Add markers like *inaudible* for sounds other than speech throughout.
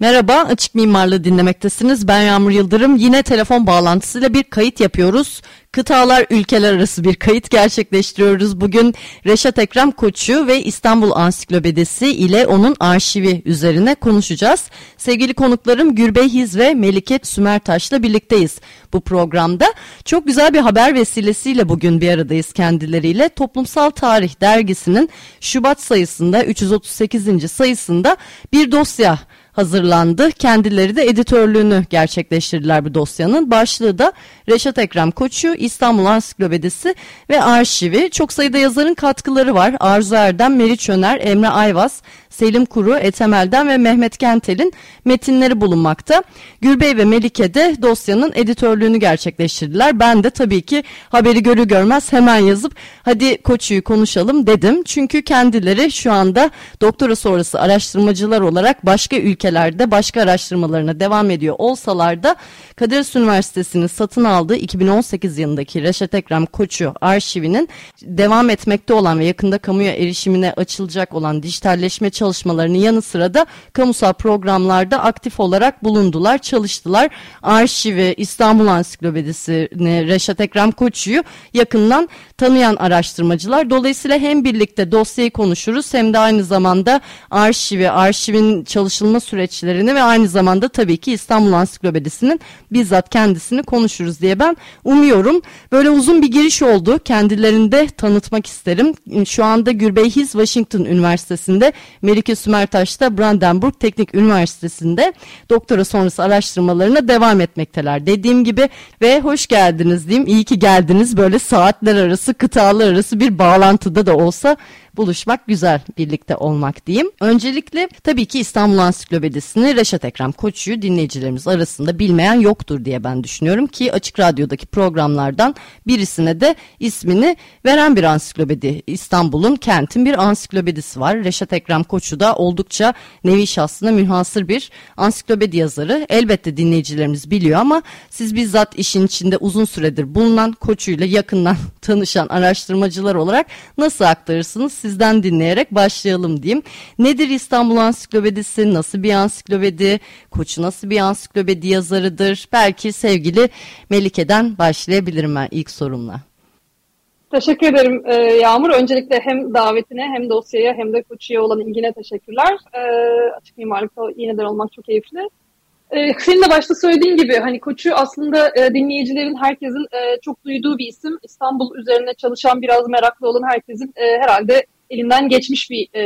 Merhaba, Açık Mimarlığı dinlemektesiniz. Ben Yağmur Yıldırım. Yine telefon bağlantısıyla bir kayıt yapıyoruz. Kıtalar, ülkeler arası bir kayıt gerçekleştiriyoruz. Bugün Reşat Ekrem Koçu ve İstanbul Ansiklopedisi ile onun arşivi üzerine konuşacağız. Sevgili konuklarım Gürbey Hiz ve Melike Sümertaş'la birlikteyiz bu programda. Çok güzel bir haber vesilesiyle bugün bir aradayız kendileriyle. Toplumsal Tarih dergisinin Şubat sayısında 338. sayısında bir dosya hazırlandı. Kendileri de editörlüğünü gerçekleştirdiler bu dosyanın. Başlığı da Reşat Ekrem Koçu, İstanbul Ansiklopedisi ve Arşivi. Çok sayıda yazarın katkıları var. Arzu Erdem, Meriç Öner, Emre Ayvaz, Selim Kuru, Etemel'den ve Mehmet Kentel'in metinleri bulunmakta. Gürbey ve Melike de dosyanın editörlüğünü gerçekleştirdiler. Ben de tabii ki haberi görü görmez hemen yazıp hadi Koçu'yu konuşalım dedim. Çünkü kendileri şu anda doktora sonrası araştırmacılar olarak başka ülkelerde başka araştırmalarına devam ediyor olsalar da Kadir Üniversitesi'nin satın aldığı 2018 yılındaki Reşat Ekrem Koçu arşivinin devam etmekte olan ve yakında kamuya erişimine açılacak olan dijitalleşme çalışmalarının yanı sıra da kamusal programlarda aktif olarak bulundular, çalıştılar. Arşivi, İstanbul Ansiklopedisini, Reşat Ekrem Koçu'yu yakından tanıyan araştırmacılar. Dolayısıyla hem birlikte dosyayı konuşuruz hem de aynı zamanda arşivi, arşivin çalışılma süreçlerini ve aynı zamanda tabii ki İstanbul Ansiklopedisi'nin bizzat kendisini konuşuruz diye ben umuyorum. Böyle uzun bir giriş oldu. Kendilerini de tanıtmak isterim. Şu anda Gürbey His Washington Üniversitesi'nde Melike Sümertaş'ta Brandenburg Teknik Üniversitesi'nde doktora sonrası araştırmalarına devam etmekteler. Dediğim gibi ve hoş geldiniz diyeyim. İyi ki geldiniz. Böyle saatler arası, kıtalar arası bir bağlantıda da olsa buluşmak güzel birlikte olmak diyeyim. Öncelikle tabii ki İstanbul Ansiklopedisini Reşat Ekrem Koçu'yu dinleyicilerimiz arasında bilmeyen yoktur diye ben düşünüyorum ki Açık Radyo'daki programlardan birisine de ismini veren bir ansiklopedi. İstanbul'un kentin bir ansiklopedisi var. Reşat Ekrem Koçu da oldukça nevi şahsına münhasır bir ansiklopedi yazarı. Elbette dinleyicilerimiz biliyor ama siz bizzat işin içinde uzun süredir bulunan Koçu'yla yakından *laughs* tanışan araştırmacılar olarak nasıl aktarırsınız? Sizden dinleyerek başlayalım diyeyim. Nedir İstanbul Ansiklopedisi? Nasıl bir ansiklopedi? Koçu nasıl bir ansiklopedi yazarıdır? Belki sevgili Melike'den başlayabilirim ben ilk sorumla. Teşekkür ederim e, Yağmur. Öncelikle hem davetine hem dosyaya hem de Koçu'ya olan ilgine teşekkürler. E, açık mimarlıkta yeniden olmak çok keyifli. E, senin de başta söylediğin gibi hani Koçu aslında e, dinleyicilerin herkesin e, çok duyduğu bir isim. İstanbul üzerine çalışan biraz meraklı olan herkesin e, herhalde elinden geçmiş bir e,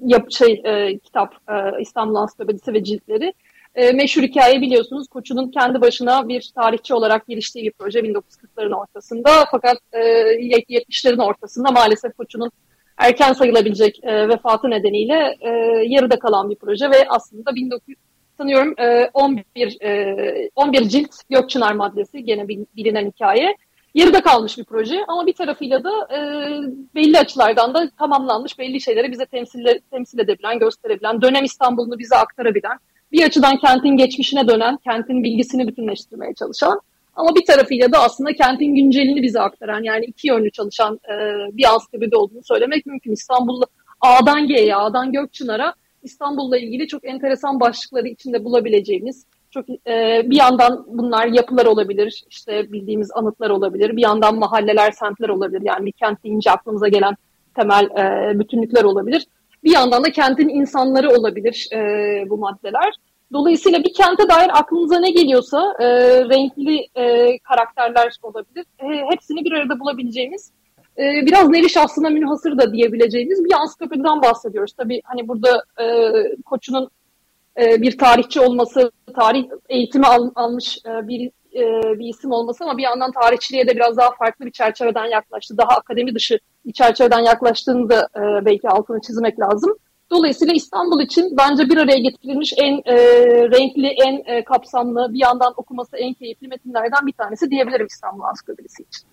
yap, şey e, kitap e, İstanbul Ansiklopedisi ve ciltleri. E, meşhur hikaye biliyorsunuz Koçu'nun kendi başına bir tarihçi olarak geliştiği bir proje 1940'ların ortasında fakat e, 70'lerin ortasında maalesef Koçu'nun erken sayılabilecek e, vefatı nedeniyle e, yarıda kalan bir proje ve aslında 1900 sanıyorum e, 11 e, 11 cilt Gökçınar maddesi gene bilinen hikaye. Yarıda kalmış bir proje ama bir tarafıyla da e, belli açılardan da tamamlanmış belli şeyleri bize temsil, temsil edebilen, gösterebilen, dönem İstanbul'unu bize aktarabilen, bir açıdan kentin geçmişine dönen, kentin bilgisini bütünleştirmeye çalışan ama bir tarafıyla da aslında kentin güncelini bize aktaran yani iki yönlü çalışan e, bir ansiklopedi olduğunu söylemek mümkün. İstanbul'da A'dan G'ye, A'dan Gökçınar'a İstanbul'la ilgili çok enteresan başlıkları içinde bulabileceğimiz çok e, bir yandan bunlar yapılar olabilir, işte bildiğimiz anıtlar olabilir, bir yandan mahalleler, semtler olabilir. Yani bir kent deyince aklımıza gelen temel e, bütünlükler olabilir. Bir yandan da kentin insanları olabilir e, bu maddeler. Dolayısıyla bir kente dair aklınıza ne geliyorsa e, renkli e, karakterler olabilir. E, hepsini bir arada bulabileceğimiz e, biraz nevi şahsına münhasır da diyebileceğimiz bir ansiklopediden bahsediyoruz. Tabii hani burada e, koçunun e, bir tarihçi olması, tarih eğitimi al, almış e, bir e, bir isim olması ama bir yandan tarihçiliğe de biraz daha farklı bir çerçeveden yaklaştı. Daha akademi dışı bir çerçeveden yaklaştığını da e, belki altını çizmek lazım. Dolayısıyla İstanbul için bence bir araya getirilmiş en e, renkli, en e, kapsamlı, bir yandan okuması en keyifli metinlerden bir tanesi diyebilirim İstanbul Ansiklopedisi için.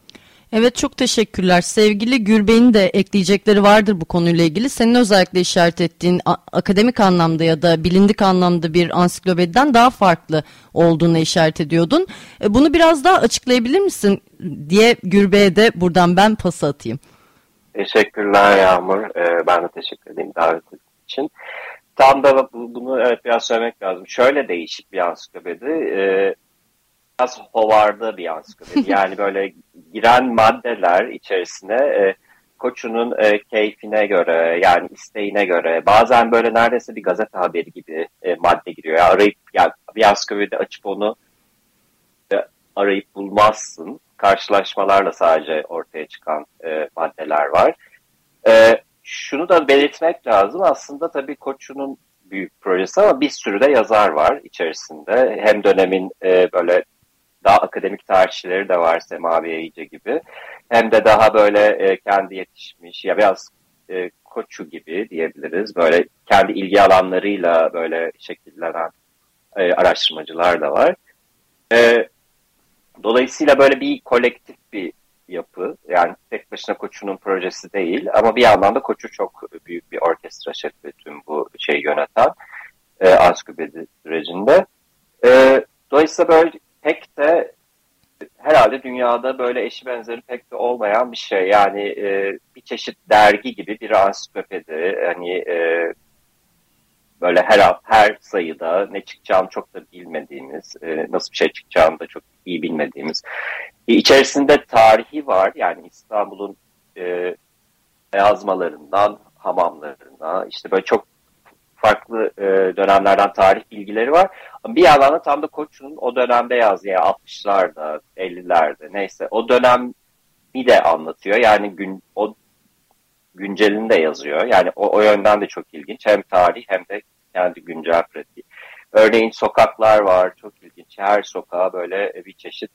Evet çok teşekkürler. Sevgili Gürbey'in de ekleyecekleri vardır bu konuyla ilgili. Senin özellikle işaret ettiğin akademik anlamda ya da bilindik anlamda bir ansiklopediden daha farklı olduğunu işaret ediyordun. E, bunu biraz daha açıklayabilir misin diye Gürbey'e de buradan ben pası atayım. Teşekkürler Yağmur. Ee, ben de teşekkür edeyim davet için. Tam da bunu evet biraz söylemek lazım. Şöyle değişik bir ansiklopedi. Ee, biraz hovarda bir ansiklopedi. *laughs* yani böyle giren maddeler içerisine e, koçunun e, keyfine göre yani isteğine göre bazen böyle neredeyse bir gazete haberi gibi e, madde giriyor. Yani arayıp yani bir ansiklopedi açıp onu e, arayıp bulmazsın. Karşılaşmalarla sadece ortaya çıkan e, maddeler var. E, şunu da belirtmek lazım. Aslında tabii Koçu'nun büyük projesi ama bir sürü de yazar var içerisinde. Hem dönemin e, böyle daha akademik tarihçileri de var Semavi Yayıcı gibi. Hem de daha böyle e, kendi yetişmiş ya biraz e, koçu gibi diyebiliriz. Böyle kendi ilgi alanlarıyla böyle şekillenen e, araştırmacılar da var. E, dolayısıyla böyle bir kolektif bir yapı. Yani tek başına Koçu'nun projesi değil ama bir yandan da Koçu çok büyük bir orkestra şefi tüm bu şeyi yöneten e, ansiklopedi sürecinde. E, dolayısıyla böyle pek de herhalde dünyada böyle eşi benzeri pek de olmayan bir şey. Yani e, bir çeşit dergi gibi bir ansiklopedi. Hani e, böyle her her sayıda ne çıkacağını çok da bilmediğimiz, e, nasıl bir şey çıkacağını da çok iyi bilmediğimiz. E, içerisinde tarihi var. Yani İstanbul'un e, yazmalarından hamamlarına işte böyle çok farklı e, dönemlerden tarih bilgileri var. Bir yandan da tam da Koç'un o dönemde yazdığı yani 60'larda, 50'lerde neyse o dönemi de anlatıyor. Yani gün o güncelini yazıyor. Yani o, o yönden de çok ilginç. Hem tarih hem de kendi güncel pratiği. Örneğin sokaklar var. Çok ilginç. Her sokağa böyle bir çeşit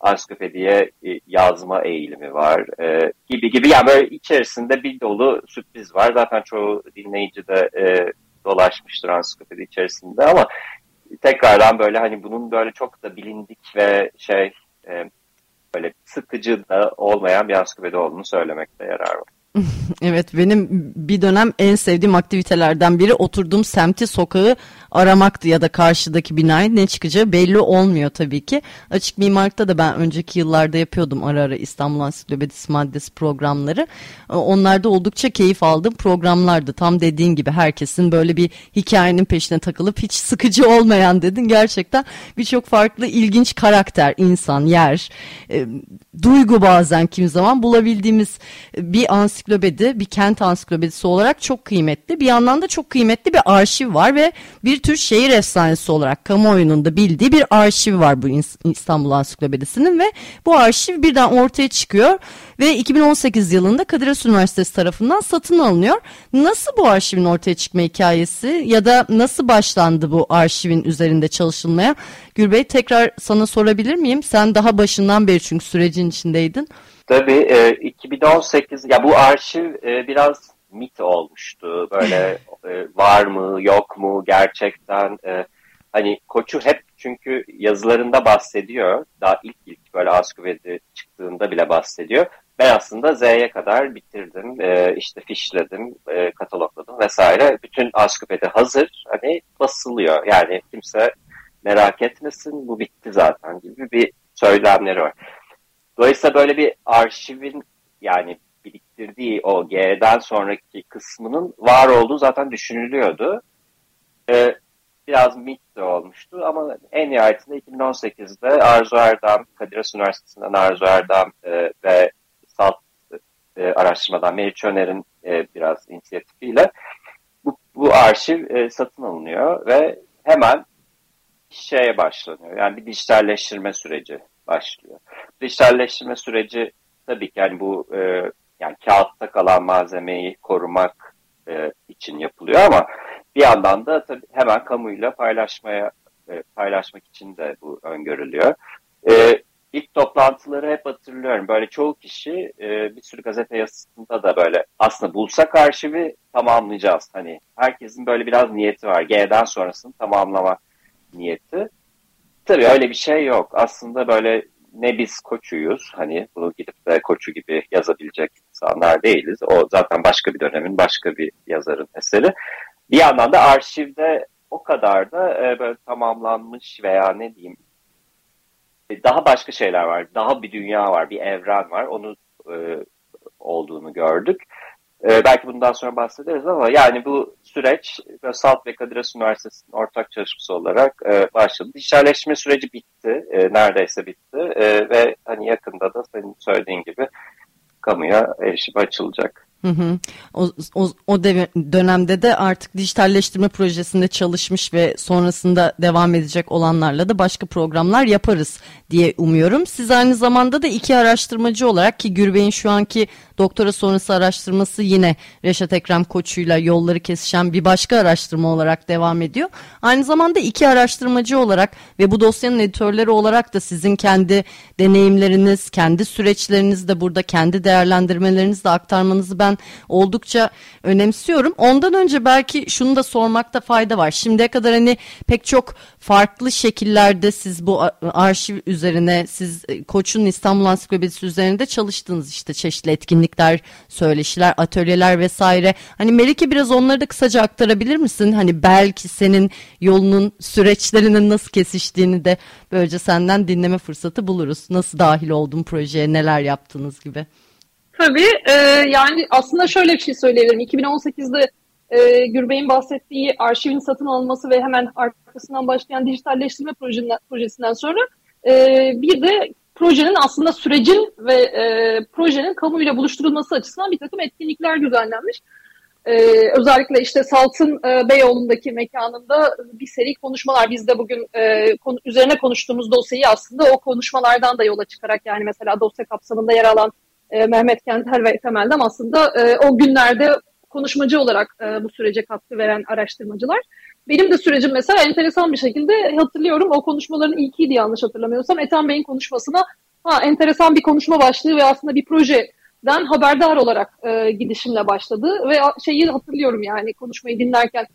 ansiklopediye e, yazma eğilimi var e, gibi gibi. Yani böyle içerisinde bir dolu sürpriz var. Zaten çoğu dinleyici de e, dolaşmıştır ansiklopedi içerisinde ama tekrardan böyle hani bunun böyle çok da bilindik ve şey e, böyle sıkıcı da olmayan bir ansiklopedi olduğunu söylemekte yarar var. *laughs* evet benim bir dönem en sevdiğim aktivitelerden biri oturduğum semti sokağı aramaktı ya da karşıdaki binayı ne çıkacağı belli olmuyor tabii ki. Açık mimarlıkta da ben önceki yıllarda yapıyordum ara ara İstanbul Ansiklopedisi maddesi programları. Onlarda oldukça keyif aldığım programlardı. Tam dediğin gibi herkesin böyle bir hikayenin peşine takılıp hiç sıkıcı olmayan dedin. Gerçekten birçok farklı ilginç karakter, insan, yer, e, duygu bazen kim zaman bulabildiğimiz bir ansiklopedi, bir kent ansiklopedisi olarak çok kıymetli. Bir yandan da çok kıymetli bir arşiv var ve bir tür şehir efsanesi olarak kamuoyunun da bildiği bir arşiv var bu İstanbul Ansiklopedisi'nin ve bu arşiv birden ortaya çıkıyor ve 2018 yılında Kadir Has Üniversitesi tarafından satın alınıyor. Nasıl bu arşivin ortaya çıkma hikayesi ya da nasıl başlandı bu arşivin üzerinde çalışılmaya? Gürbey tekrar sana sorabilir miyim? Sen daha başından beri çünkü sürecin içindeydin. Tabii e, 2018 ya bu arşiv e, biraz mit olmuştu. Böyle *laughs* e, var mı yok mu gerçekten e, hani koçu hep çünkü yazılarında bahsediyor. Daha ilk ilk böyle Askuved'i çıktığında bile bahsediyor. Ben aslında Z'ye kadar bitirdim, e, işte fişledim, e, katalogladım vesaire. Bütün Askuved'i hazır, hani basılıyor. Yani kimse merak etmesin, bu bitti zaten gibi bir söylemleri var. Dolayısıyla böyle bir arşivin yani biriktirdiği o G'den sonraki kısmının var olduğu zaten düşünülüyordu. Ee, biraz mit de olmuştu ama en nihayetinde 2018'de Arzu Erdem, Kadir Has Üniversitesi'nden Arzu Erdem e, ve Salt e, araştırmadan Meriç Öner'in e, biraz inisiyatifiyle bu, bu arşiv e, satın alınıyor ve hemen şeye başlanıyor. Yani bir dijitalleştirme süreci başlıyor. Dijitalleştirme süreci tabii ki yani bu e, yani kağıtta kalan malzemeyi korumak e, için yapılıyor ama bir yandan da tabii hemen kamuyla paylaşmaya e, paylaşmak için de bu öngörülüyor. E, ilk toplantıları hep hatırlıyorum. Böyle çoğu kişi e, bir sürü gazete yazısında da böyle aslında bulsak arşivi tamamlayacağız. Hani herkesin böyle biraz niyeti var. G'den sonrasını tamamlama niyeti. Tabii öyle bir şey yok. Aslında böyle ne biz koçuyuz. Hani bunu gidip de koçu gibi yazabilecek insanlar değiliz. O zaten başka bir dönemin başka bir yazarın eseri. Bir yandan da arşivde o kadar da e, böyle tamamlanmış veya ne diyeyim e, daha başka şeyler var. Daha bir dünya var, bir evren var. Onu e, olduğunu gördük. E, belki bundan sonra bahsederiz ama yani bu süreç Salt ve Kadir Üniversitesi'nin ortak çalışması olarak e, başladı. Dijitalleşme süreci bitti. E, neredeyse bitti. E, ve hani yakında da senin söylediğin gibi kamuya erişim açılacak. Hı hı. O, o, o dönemde de artık dijitalleştirme projesinde çalışmış ve sonrasında devam edecek olanlarla da başka programlar yaparız diye umuyorum. Siz aynı zamanda da iki araştırmacı olarak ki Gürbey'in şu anki doktora sonrası araştırması yine Reşat Ekrem Koçu'yla yolları kesişen bir başka araştırma olarak devam ediyor. Aynı zamanda iki araştırmacı olarak ve bu dosyanın editörleri olarak da sizin kendi deneyimleriniz, kendi süreçleriniz de burada kendi değerlendirmelerinizi de aktarmanızı ben oldukça önemsiyorum. Ondan önce belki şunu da sormakta fayda var. Şimdiye kadar hani pek çok farklı şekillerde siz bu arşiv üzerine, siz e, Koç'un İstanbul Ansiklopedisi üzerinde çalıştınız işte çeşitli etkinlikler, söyleşiler, atölyeler vesaire. Hani Melike biraz onları da kısaca aktarabilir misin? Hani belki senin yolunun süreçlerinin nasıl kesiştiğini de böylece senden dinleme fırsatı buluruz. Nasıl dahil oldun projeye, neler yaptınız gibi. Tabii e, yani aslında şöyle bir şey söyleyebilirim. 2018'de e, Gürbey'in bahsettiği arşivin satın alınması ve hemen arkasından başlayan dijitalleştirme projesinden, projesinden sonra e, bir de projenin aslında sürecin ve e, projenin kamuyla buluşturulması açısından bir takım etkinlikler düzenlenmiş. Ee, özellikle işte Salt'ın e, Beyoğlu'ndaki mekanında bir seri konuşmalar. Biz de bugün e, konu, üzerine konuştuğumuz dosyayı aslında o konuşmalardan da yola çıkarak yani mesela dosya kapsamında yer alan e, Mehmet Kentel ve Temel'den aslında e, o günlerde konuşmacı olarak e, bu sürece katkı veren araştırmacılar. Benim de sürecim mesela enteresan bir şekilde hatırlıyorum o konuşmaların ilkiydi yanlış hatırlamıyorsam. Ethem Bey'in konuşmasına ha, enteresan bir konuşma başlığı ve aslında bir projeden haberdar olarak e, gidişimle başladı. Ve şeyi hatırlıyorum yani konuşmayı dinlerken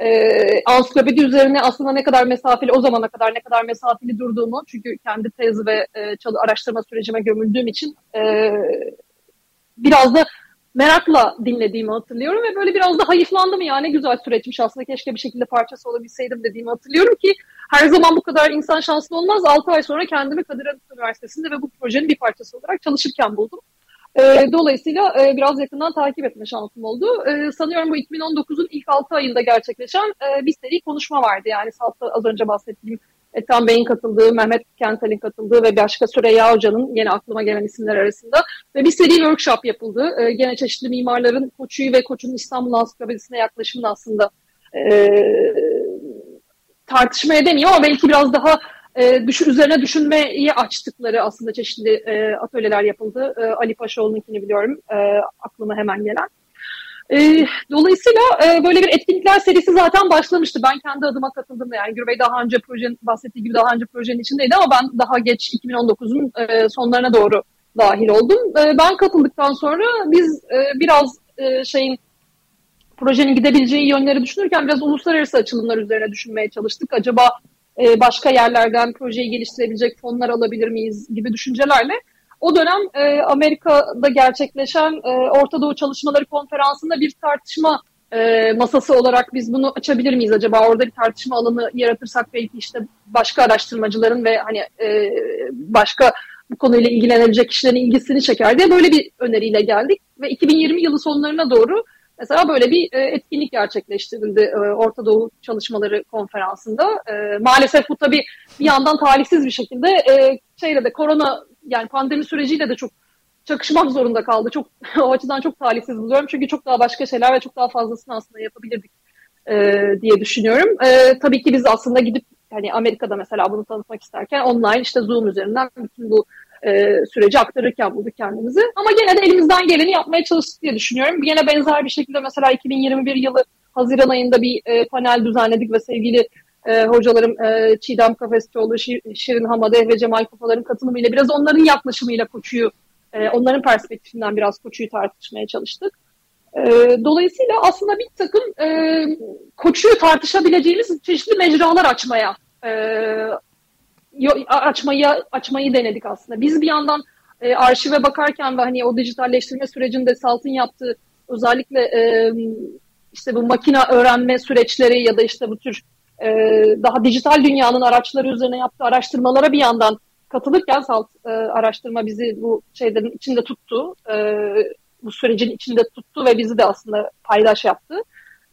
e, ansiklopedi üzerine aslında ne kadar mesafeli o zamana kadar ne kadar mesafeli durduğumu çünkü kendi tez ve e, çalı araştırma sürecime gömüldüğüm için e, biraz da merakla dinlediğimi hatırlıyorum ve böyle biraz da hayıflandım ya ne güzel süreçmiş aslında keşke bir şekilde parçası olabilseydim dediğimi hatırlıyorum ki her zaman bu kadar insan şanslı olmaz. 6 ay sonra kendimi Kadir Has Üniversitesi'nde ve bu projenin bir parçası olarak çalışırken buldum. E, dolayısıyla e, biraz yakından takip etme şansım oldu. E, sanıyorum bu 2019'un ilk 6 ayında gerçekleşen e, bir seri konuşma vardı. Yani Salt'ta az önce bahsettiğim Ethan Bey'in katıldığı, Mehmet Kentel'in katıldığı ve başka Süreyya Hoca'nın yine aklıma gelen isimler arasında ve bir seri workshop yapıldı. E, gene çeşitli mimarların Koçu'yu ve Koç'un İstanbul Ansiklopedisi'ne yaklaşımını aslında e, tartışma edemiyor ama belki biraz daha e, düşün, üzerine düşünmeyi açtıkları aslında çeşitli e, atölyeler yapıldı. E, Ali Paşaoğlu'nunkini biliyorum e, aklıma hemen gelen. E, dolayısıyla e, böyle bir etkinlikler serisi zaten başlamıştı. Ben kendi adıma katıldım. Yani Gürbey daha önce projenin bahsettiği gibi daha önce projenin içindeydi ama ben daha geç 2019'un e, sonlarına doğru dahil oldum. E, ben katıldıktan sonra biz e, biraz e, şeyin projenin gidebileceği yönleri düşünürken biraz uluslararası açılımlar üzerine düşünmeye çalıştık. Acaba e, başka yerlerden projeyi geliştirebilecek fonlar alabilir miyiz gibi düşüncelerle o dönem e, Amerika'da gerçekleşen e, Orta Doğu Çalışmaları Konferansı'nda bir tartışma masası olarak biz bunu açabilir miyiz acaba? Orada bir tartışma alanı yaratırsak belki işte başka araştırmacıların ve hani başka bu konuyla ilgilenebilecek kişilerin ilgisini çeker diye böyle bir öneriyle geldik. Ve 2020 yılı sonlarına doğru mesela böyle bir e, etkinlik gerçekleştirildi e, Orta Doğu Çalışmaları Konferansı'nda. E, maalesef bu tabii bir yandan talihsiz bir şekilde şeyle de korona yani pandemi süreciyle de çok çakışmak zorunda kaldı. Çok *laughs* o açıdan çok talihsiz buluyorum. Çünkü çok daha başka şeyler ve çok daha fazlasını aslında yapabilirdik diye düşünüyorum. Tabii ki biz aslında gidip hani Amerika'da mesela bunu tanıtmak isterken online işte Zoom üzerinden bütün bu e, süreci aktarırken bulduk kendimizi. Ama gene de elimizden geleni yapmaya çalıştık diye düşünüyorum. Yine benzer bir şekilde mesela 2021 yılı Haziran ayında bir e, panel düzenledik ve sevgili e, hocalarım e, Çiğdem Kafesçioğlu, Şirin Hamade ve Cemal Kafalar'ın katılımıyla biraz onların yaklaşımıyla koçuyu, e, onların perspektifinden biraz koçuyu tartışmaya çalıştık. E, dolayısıyla aslında bir takım e, koçuyu tartışabileceğimiz çeşitli mecralar açmaya e, açmayı açmayı denedik aslında. Biz bir yandan e, arşive bakarken ve hani o dijitalleştirme sürecinde Salt'ın yaptığı özellikle e, işte bu makine öğrenme süreçleri ya da işte bu tür e, daha dijital dünyanın araçları üzerine yaptığı araştırmalara bir yandan katılırken Salt e, araştırma bizi bu şeylerin içinde tuttu. E, bu sürecin içinde tuttu ve bizi de aslında paydaş yaptı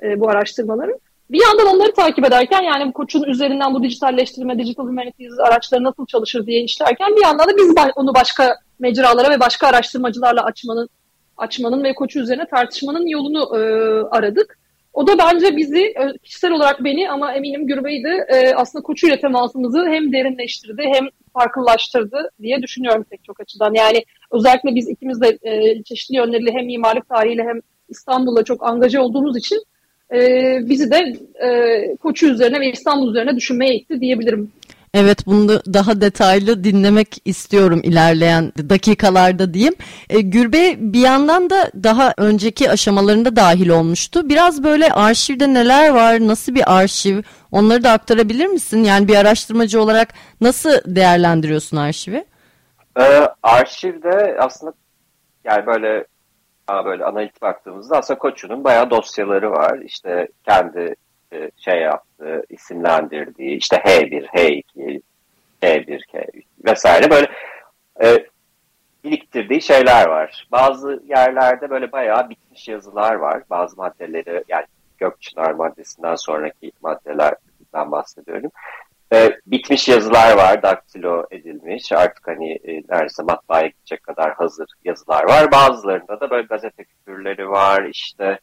e, bu araştırmaların. Bir yandan onları takip ederken yani bu koçun üzerinden bu dijitalleştirme, digital humanities araçları nasıl çalışır diye işlerken bir yandan da biz onu başka mecralara ve başka araştırmacılarla açmanın açmanın ve koçu üzerine tartışmanın yolunu e, aradık. O da bence bizi e, kişisel olarak beni ama eminim Gürbey'i de e, aslında koçuyla temasımızı hem derinleştirdi hem farklılaştırdı diye düşünüyorum pek çok açıdan. Yani özellikle biz ikimiz de e, çeşitli yönleriyle hem mimarlık tarihiyle hem İstanbul'la çok angaja olduğumuz için e, bizi de e, koçu üzerine ve İstanbul üzerine düşünmeye itti diyebilirim. Evet bunu daha detaylı dinlemek istiyorum ilerleyen dakikalarda diyeyim. E, Gürbe bir yandan da daha önceki aşamalarında dahil olmuştu. Biraz böyle arşivde neler var, nasıl bir arşiv onları da aktarabilir misin? Yani bir araştırmacı olarak nasıl değerlendiriyorsun arşivi? Ee, arşivde aslında yani böyle böyle analitik baktığımızda aslında Koçu'nun bayağı dosyaları var. İşte kendi e, şey yaptığı, isimlendirdiği işte H1, H2, K1, K3 vesaire böyle e, biriktirdiği şeyler var. Bazı yerlerde böyle bayağı bitmiş yazılar var. Bazı maddeleri yani Gökçınar maddesinden sonraki maddelerden bahsediyorum. E, bitmiş yazılar var, daktilo edilmiş. Artık hani e, neredeyse matbaaya gidecek kadar hazır yazılar var. Bazılarında da böyle gazete küpürleri var, işte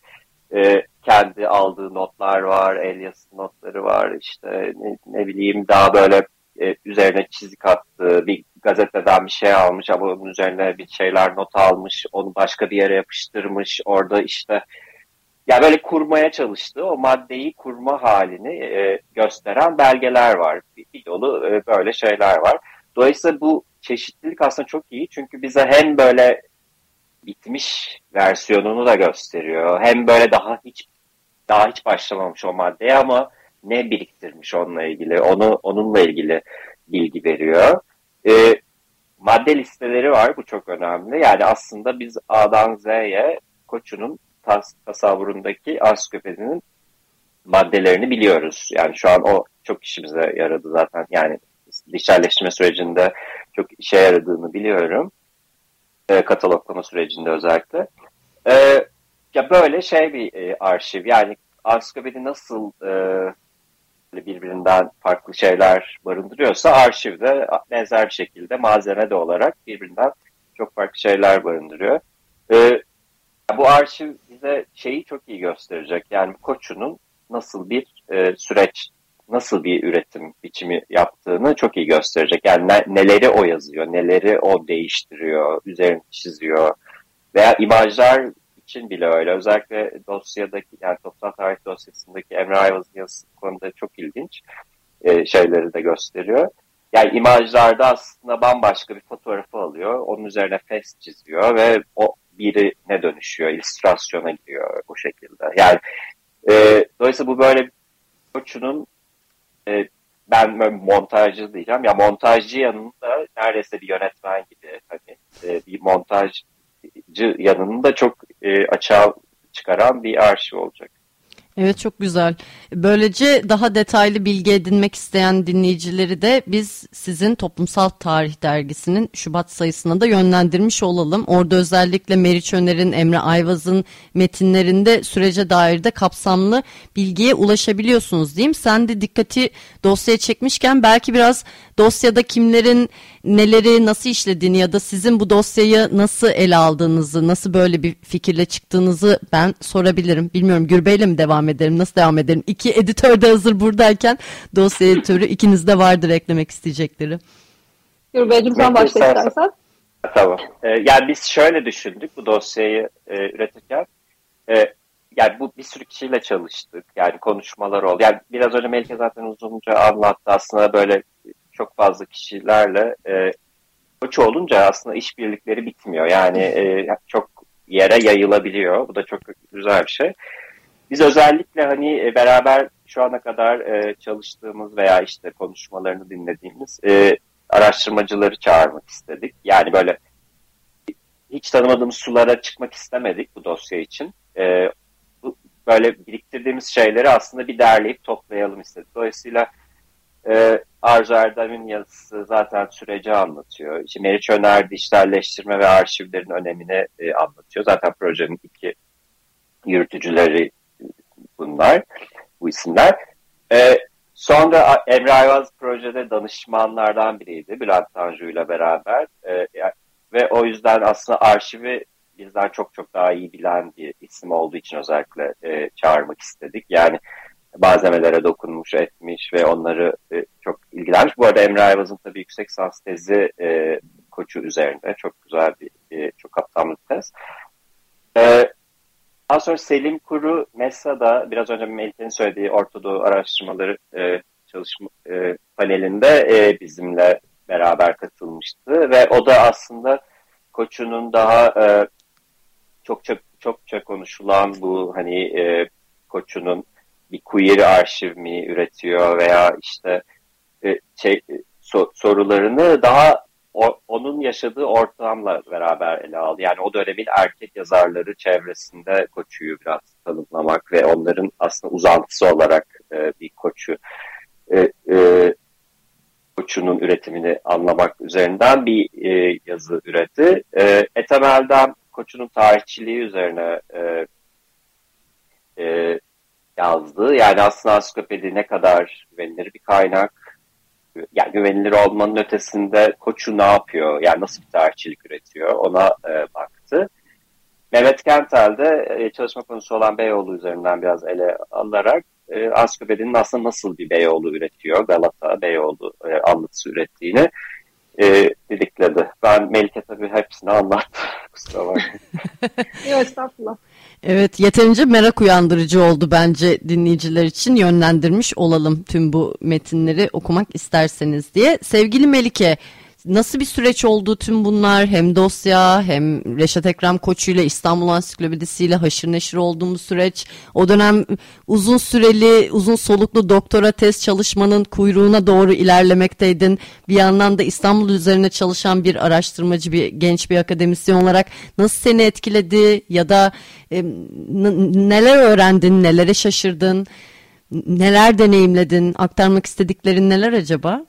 e, kendi aldığı notlar var, el yazısı notları var, işte ne, ne bileyim daha böyle e, üzerine çizik attığı bir gazeteden bir şey almış ama onun üzerine bir şeyler not almış, onu başka bir yere yapıştırmış, orada işte ya böyle kurmaya çalıştığı o maddeyi kurma halini e, gösteren belgeler var. Bir, dolu e, böyle şeyler var. Dolayısıyla bu çeşitlilik aslında çok iyi çünkü bize hem böyle bitmiş versiyonunu da gösteriyor. Hem böyle daha hiç daha hiç başlamamış o maddeye ama ne biriktirmiş onunla ilgili, onu onunla ilgili bilgi veriyor. E, madde listeleri var, bu çok önemli. Yani aslında biz A'dan Z'ye koçunun tas, tasavvurundaki ansiklopedinin maddelerini biliyoruz. Yani şu an o çok işimize yaradı zaten. Yani dijitalleştirme sürecinde çok işe yaradığını biliyorum. E, kataloglama sürecinde özellikle. E, ya böyle şey bir e, arşiv. Yani ansiklopedi nasıl e, birbirinden farklı şeyler barındırıyorsa arşivde benzer bir şekilde malzeme de olarak birbirinden çok farklı şeyler barındırıyor. E, bu arşiv bize şeyi çok iyi gösterecek. Yani koçunun nasıl bir e, süreç, nasıl bir üretim biçimi yaptığını çok iyi gösterecek. Yani ne, neleri o yazıyor, neleri o değiştiriyor, üzerini çiziyor veya imajlar için bile öyle. Özellikle dosyadaki yani toplum tarih dosyasındaki Emre Ayvaz'ın yazısı konuda çok ilginç e, şeyleri de gösteriyor. Yani imajlarda aslında bambaşka bir fotoğrafı alıyor. Onun üzerine fes çiziyor ve o biri ne dönüşüyor, illüstrasyona gidiyor bu şekilde. Yani e, dolayısıyla bu böyle koçunun e, ben montajcı diyeceğim. Ya montajcı yanında neredeyse bir yönetmen gibi hani e, bir montajcı yanında çok e, açığa çıkaran bir arşiv olacak. Evet çok güzel. Böylece daha detaylı bilgi edinmek isteyen dinleyicileri de biz sizin Toplumsal Tarih Dergisi'nin Şubat sayısına da yönlendirmiş olalım. Orada özellikle Meriç Öner'in, Emre Ayvaz'ın metinlerinde sürece dair de kapsamlı bilgiye ulaşabiliyorsunuz diyeyim. Sen de dikkati dosyaya çekmişken belki biraz dosyada kimlerin neleri nasıl işlediğini ya da sizin bu dosyayı nasıl ele aldığınızı, nasıl böyle bir fikirle çıktığınızı ben sorabilirim. Bilmiyorum Gürbeyle mi devam edelim, nasıl devam edelim? İki editör de hazır buradayken dosya editörü ikinizde vardır eklemek isteyecekleri. Gürbey'cim sen başla istersen. Tamam. Ee, yani biz şöyle düşündük bu dosyayı e, üretirken. E, yani bu bir sürü kişiyle çalıştık. Yani konuşmalar oldu. Yani biraz önce Melike zaten uzunca anlattı. Aslında böyle çok fazla kişilerle e, koç olunca aslında işbirlikleri bitmiyor. Yani e, çok yere yayılabiliyor. Bu da çok güzel bir şey. Biz özellikle hani e, beraber şu ana kadar e, çalıştığımız veya işte konuşmalarını dinlediğimiz e, araştırmacıları çağırmak istedik. Yani böyle hiç tanımadığımız sulara çıkmak istemedik bu dosya için. E, böyle biriktirdiğimiz şeyleri aslında bir derleyip toplayalım istedik. Dolayısıyla e, Arzu Erdem'in yazısı zaten süreci anlatıyor. İşte Meriç Öner dijitalleştirme ve arşivlerin önemini e, anlatıyor. Zaten projenin iki yürütücüleri bunlar, bu isimler. E, sonra Emre Ayvaz projede danışmanlardan biriydi Bülent Tanju ile beraber. E, ve o yüzden aslında arşivi bizden çok çok daha iyi bilen bir isim olduğu için özellikle e, çağırmak istedik. Yani malzemelere dokunmuş, etmiş ve onları e, çok ilgilenmiş. Bu arada Emre Ayvaz'ın tabii yüksek sans tezi e, koçu üzerinde. Çok güzel bir, e, çok kapsamlı bir tez. E, daha sonra Selim Kuru MESA'da biraz önce Melike'nin söylediği Ortadoğu araştırmaları e, çalışma e, panelinde e, bizimle beraber katılmıştı ve o da aslında koçunun daha e, çok çok çokça konuşulan bu hani e, koçunun bir queer arşiv mi üretiyor veya işte e, şey so, sorularını daha onun yaşadığı ortamla beraber ele aldı. Yani o dönemin erkek yazarları çevresinde koçuyu biraz tanımlamak ve onların aslında uzantısı olarak e, bir koçu e, e, koçunun üretimini anlamak üzerinden bir e, yazı üretti. E, Etemel'den koçunun tarihçiliği üzerine e, e, yazdı. Yani aslında ansiklopedi ne kadar güvenilir bir kaynak, yani güvenilir olmanın ötesinde koçu ne yapıyor, yani nasıl bir tarihçilik üretiyor ona e, baktı. Mehmet Kentel de e, çalışma konusu olan Beyoğlu üzerinden biraz ele alarak e, ansiklopedinin aslında nasıl bir Beyoğlu üretiyor, Galata Beyoğlu e, anlatısı ürettiğini e, didikledi. Ben Melike tabii hepsini anlattım. *laughs* Kusura bakmayın. Yok estağfurullah. Evet yeterince merak uyandırıcı oldu bence dinleyiciler için yönlendirmiş olalım tüm bu metinleri okumak isterseniz diye. Sevgili Melike Nasıl bir süreç oldu tüm bunlar? Hem dosya hem Reşat Ekrem Koçu ile İstanbul Ansiklopedisi ile haşır neşir olduğumuz süreç. O dönem uzun süreli, uzun soluklu doktora tez çalışmanın kuyruğuna doğru ilerlemekteydin. Bir yandan da İstanbul üzerine çalışan bir araştırmacı, bir genç bir akademisyen olarak nasıl seni etkiledi ya da e, neler öğrendin, nelere şaşırdın, neler deneyimledin, aktarmak istediklerin neler acaba?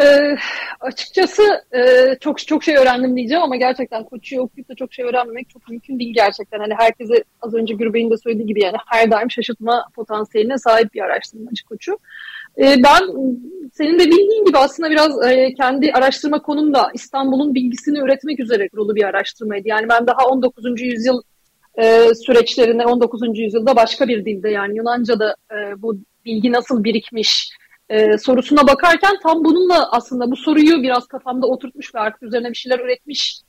E, açıkçası e, çok çok şey öğrendim diyeceğim ama gerçekten Koçu'yu okuyup da çok şey öğrenmemek çok mümkün değil gerçekten. Hani herkese az önce Gürbey'in de söylediği gibi yani her daim şaşırtma potansiyeline sahip bir araştırmacı Koçu. E, ben senin de bildiğin gibi aslında biraz e, kendi araştırma konum da İstanbul'un bilgisini üretmek üzere kurulu bir araştırmaydı. Yani ben daha 19. yüzyıl e, süreçlerine 19. yüzyılda başka bir dilde yani Yunanca'da e, bu bilgi nasıl birikmiş, e, sorusuna bakarken tam bununla aslında bu soruyu biraz kafamda oturtmuş ve artık üzerine bir şeyler üretmiş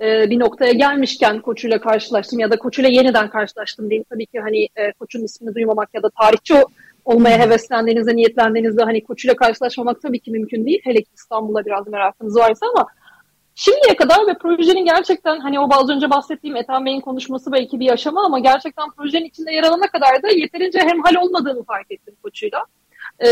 e, bir noktaya gelmişken koçuyla karşılaştım ya da koçuyla yeniden karşılaştım diyeyim. Tabii ki hani e, koçun ismini duymamak ya da tarihçi olmaya heveslendiğinizde, niyetlendiğinizde hani koçuyla karşılaşmamak tabii ki mümkün değil. Hele ki İstanbul'a biraz merakınız varsa ama Şimdiye kadar ve projenin gerçekten hani o az önce bahsettiğim Ethan Bey'in konuşması belki bir aşama ama gerçekten projenin içinde yer alana kadar da yeterince hemhal olmadığını fark ettim koçuyla e,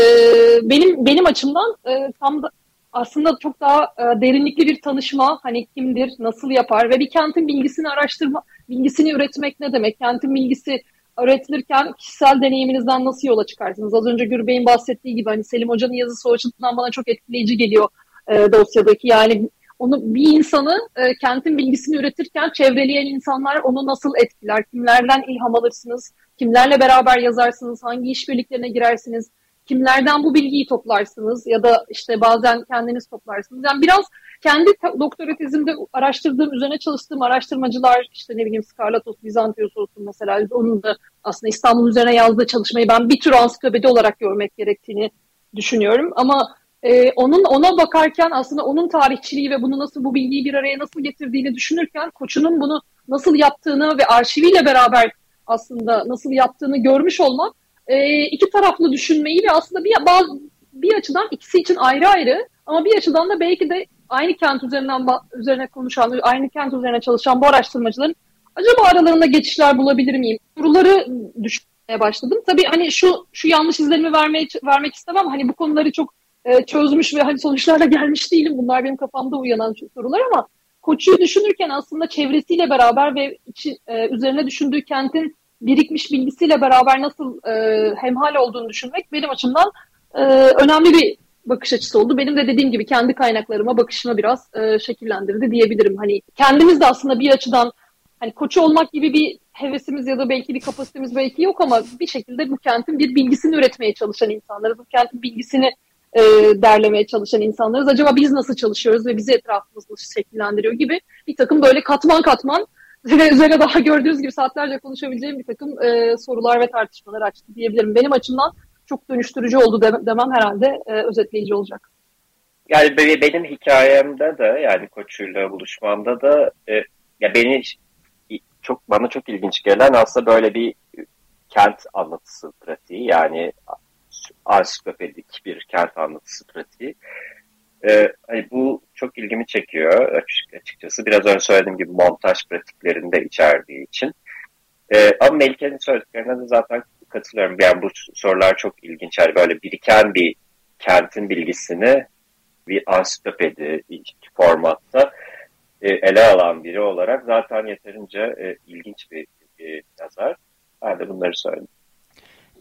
benim benim açımdan e, tam da aslında çok daha e, derinlikli bir tanışma hani kimdir, nasıl yapar ve bir kentin bilgisini araştırma, bilgisini üretmek ne demek? Kentin bilgisi öğretilirken kişisel deneyiminizden nasıl yola çıkarsınız? Az önce Gürbey'in bahsettiği gibi hani Selim Hoca'nın yazısı o bana çok etkileyici geliyor e, dosyadaki. Yani onu bir insanı e, kentin bilgisini üretirken çevreleyen insanlar onu nasıl etkiler? Kimlerden ilham alırsınız? Kimlerle beraber yazarsınız? Hangi işbirliklerine girersiniz? Kimlerden bu bilgiyi toplarsınız ya da işte bazen kendiniz toplarsınız. Yani biraz kendi doktora tezimde araştırdığım, üzerine çalıştığım araştırmacılar işte ne bileyim Skarlatos, Bizantios olsun mesela onun da aslında İstanbul üzerine yazdığı çalışmayı ben bir tür ansiklopedi olarak görmek gerektiğini düşünüyorum. Ama e, onun ona bakarken aslında onun tarihçiliği ve bunu nasıl bu bilgiyi bir araya nasıl getirdiğini düşünürken koçunun bunu nasıl yaptığını ve arşiviyle beraber aslında nasıl yaptığını görmüş olmak e, iki taraflı düşünmeyi ve aslında bir, bazı, bir açıdan ikisi için ayrı ayrı ama bir açıdan da belki de aynı kent üzerinden üzerine konuşan, aynı kent üzerine çalışan bu araştırmacıların acaba aralarında geçişler bulabilir miyim? Soruları düşünmeye başladım. Tabii hani şu şu yanlış izlenimi vermeye, vermek istemem. Hani bu konuları çok e, çözmüş ve hani sonuçlarla gelmiş değilim. Bunlar benim kafamda uyanan sorular ama koçu düşünürken aslında çevresiyle beraber ve içi, e, üzerine düşündüğü kentin birikmiş bilgisiyle beraber nasıl e, hemhal olduğunu düşünmek benim açımdan e, önemli bir bakış açısı oldu. Benim de dediğim gibi kendi kaynaklarıma bakışımı biraz e, şekillendirdi diyebilirim. Hani kendimiz de aslında bir açıdan hani koçu olmak gibi bir hevesimiz ya da belki bir kapasitemiz belki yok ama bir şekilde bu kentin bir bilgisini üretmeye çalışan insanlarız. Bu kentin bilgisini e, derlemeye çalışan insanlarız. Acaba biz nasıl çalışıyoruz ve bizi etrafımız nasıl şekillendiriyor gibi bir takım böyle katman katman üzerine daha gördüğünüz gibi saatlerce konuşabileceğim bir takım e, sorular ve tartışmalar açtı diyebilirim. Benim açımdan çok dönüştürücü oldu demem herhalde e, özetleyici olacak. Yani benim hikayemde de yani koçuyla buluşmamda da e, ya beni çok bana çok ilginç gelen aslında böyle bir kent anlatısı pratiği yani ansiklopedik bir kent anlatısı pratiği. Hani bu çok ilgimi çekiyor açıkçası. Biraz önce söylediğim gibi montaj pratiklerinde içerdiği için. Ee, ama Melike'nin söylediklerine de zaten katılıyorum. Yani bu sorular çok ilginç. Yani böyle biriken bir kentin bilgisini bir ansiklopedi formatta e, ele alan biri olarak zaten yeterince e, ilginç bir e, yazar. Ben de bunları söyledim.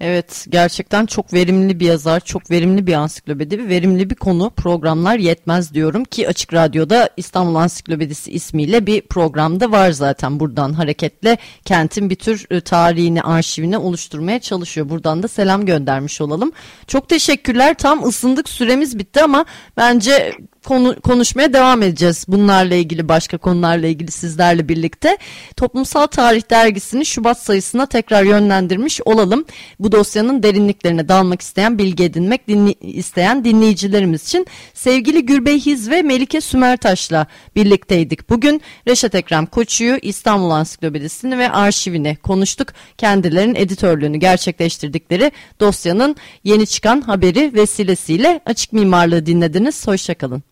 Evet gerçekten çok verimli bir yazar, çok verimli bir ansiklopedi ve verimli bir konu programlar yetmez diyorum ki Açık Radyo'da İstanbul Ansiklopedisi ismiyle bir programda var zaten buradan hareketle kentin bir tür e, tarihini, arşivini oluşturmaya çalışıyor. Buradan da selam göndermiş olalım. Çok teşekkürler tam ısındık süremiz bitti ama bence konu, konuşmaya devam edeceğiz. Bunlarla ilgili başka konularla ilgili sizlerle birlikte. Toplumsal Tarih Dergisi'ni Şubat sayısına tekrar yönlendirmiş olalım. Bu dosyanın derinliklerine dalmak isteyen, bilgi edinmek dinli, isteyen dinleyicilerimiz için sevgili Gürbey Hiz ve Melike Sümertaş'la birlikteydik. Bugün Reşat Ekrem Koçu'yu İstanbul Ansiklopedisini ve arşivini konuştuk. Kendilerinin editörlüğünü gerçekleştirdikleri dosyanın yeni çıkan haberi vesilesiyle açık mimarlığı dinlediniz. Hoşçakalın.